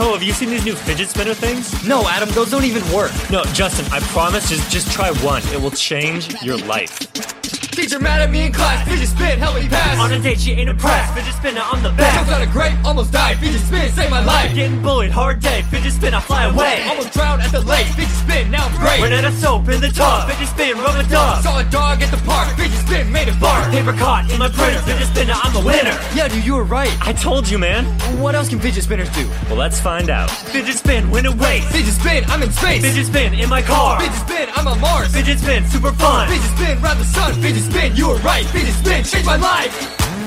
Yo, have you seen these new fidget spinner things? No, Adam, those don't even work. No, Justin, I promise, just just try one. It will change your life. Teacher mad at me in class, fidget spin, help me pass. On a date, she ain't impressed. Fidget spinner on the back. Jumped out of grape, almost died, fidget spin, saved my life. Getting bullied, hard day. Fidget spin, I fly away. Almost drowned at the lake, fidget spin, now I'm great. Ran out of soap in the tub. Fidget spin, rub a dub. Saw a dog at the park, Paper caught in my printer. Fidget spinner, I'm a winner. Yeah, dude, you were right. I told you, man. What else can fidget spinners do? Well, let's find out. Fidget spin, win away. Fidget spin, I'm in space. Fidget spin in my car. Fidget spin, I'm on Mars. Fidget spin, super fun. Fidget spin, round the sun. Fidget spin, you were right. Fidget spin, changed my life.